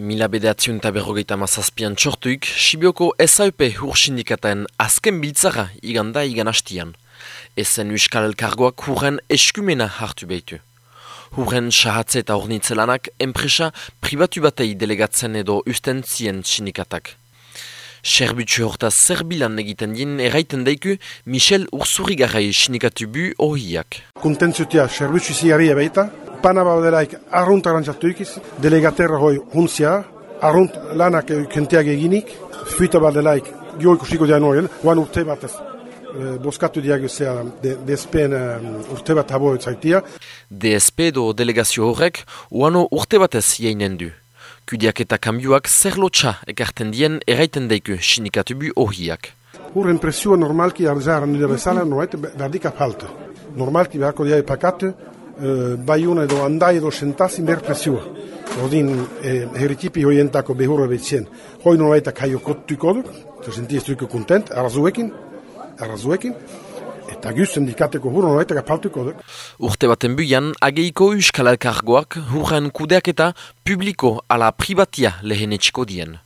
Mila bedeatziun eta berrogeita mazazpian txortuik, Sibioko SAUP hursindikaten azken biltzara iganda igan hastian. Ezen Euskal Elkargoak hurren eskumena hartu behitu. Hurren sahatze eta ornitzelanak enpresa pribatu batei delegatzen edo usten zien sindikatak. Serbitxu hortaz zer bilan egiten din erraiten daiku Michel Ursurigarrai sindikatu bu ohiak. Kontentzutia serbitxu ziari ebeita, pana baudelaik arrunt arantzatu ikiz, delegaterra hoi huntzia, arrunt lanak kenteak eginik, fuita badelaik jo ikusiko dian horien, guan urte batez. E, boskatu diaguzea de, DSP-en urte bat habo zaitia. DSP do delegazio horrek, uano urte batez jeinen du. Kudiak eta kambiuak zer lotxa ekarten dien eraiten daiku sinikatu bu ohiak. Hurren presioa normalki arzaren nire bezala noet berdik apaltu. Normalki beharko diai pakatu, uh, baiuna edo andai edo sentazin behar presioa. Ordin eh, heritipi hoientako behurra betzien. Hoi noraita kaio kottuko duk, se senti estuiko kontent, arrazuekin, arrazuekin, eta guztien dikateko hurra noraita kapaltuko duk. Urte baten buian, ageiko Euskal Elkargoak hurren kudeak eta publiko ala privatia lehen etxiko dien.